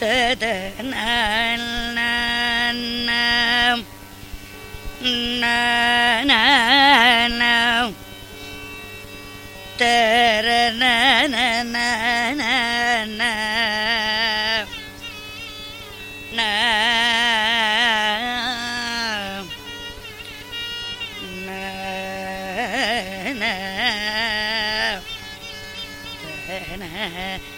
Ha ha ha.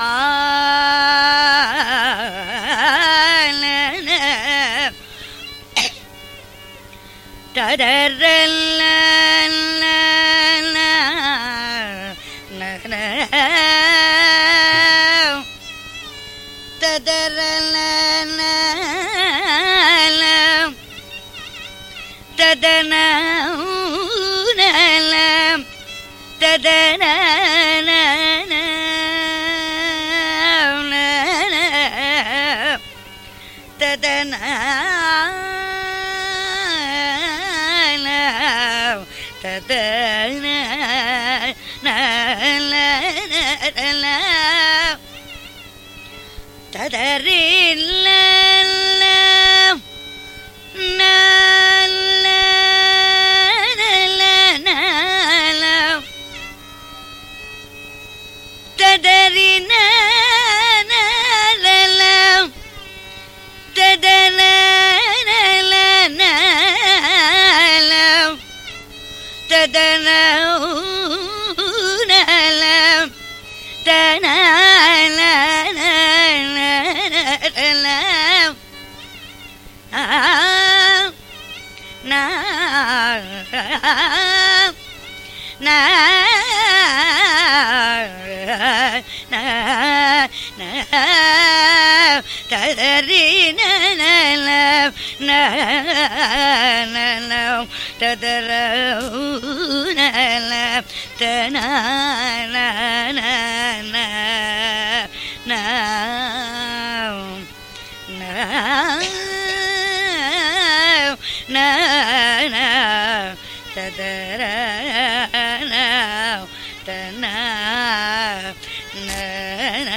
ஆ തദന തദന തദന തദറില്ല da da da na na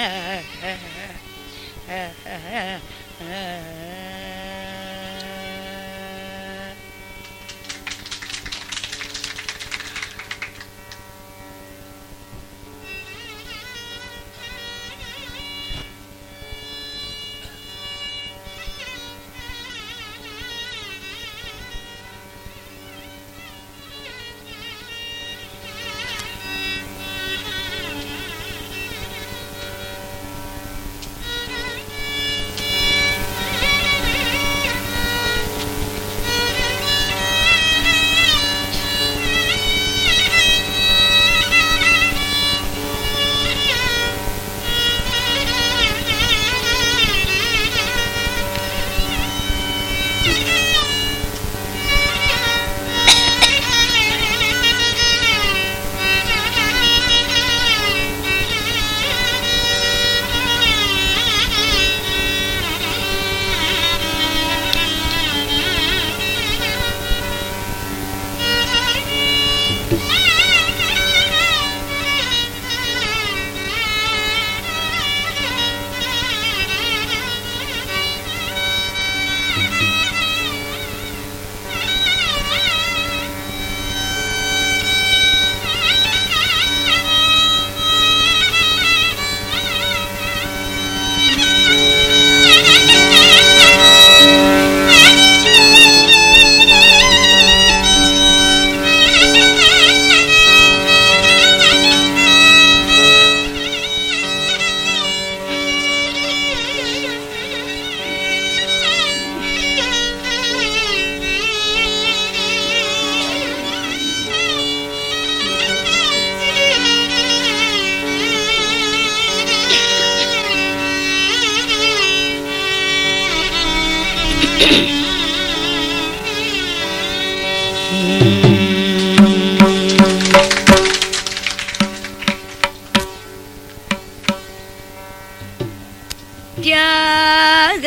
त्याग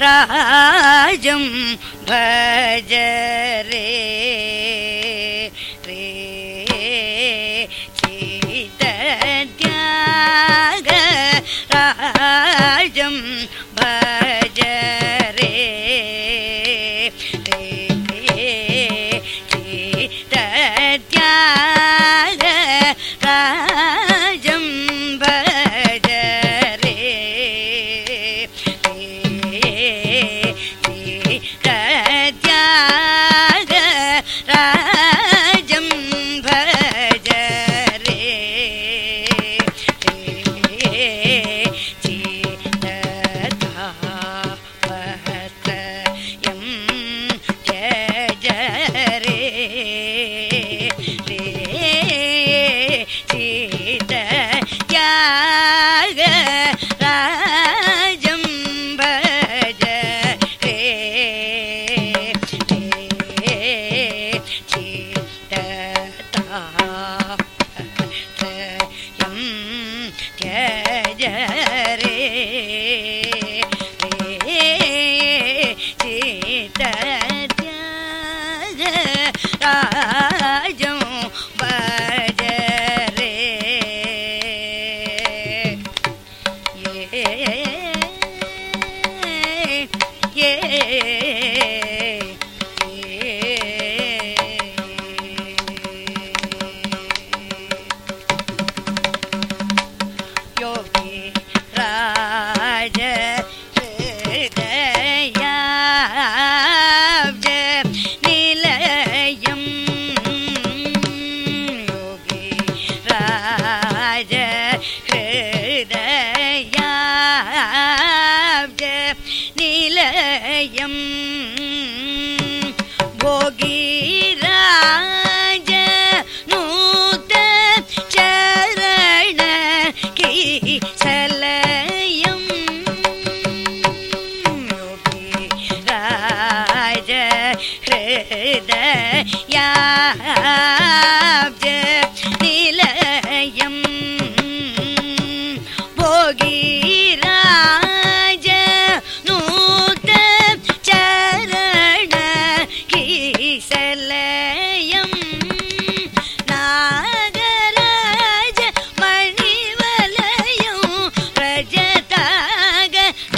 राजं भज रे रे शीतत्याग राजम् நிலையம். போகிராஜ நூத்த சரண கீ சலயம். யோகிராஜ ஹிருதயா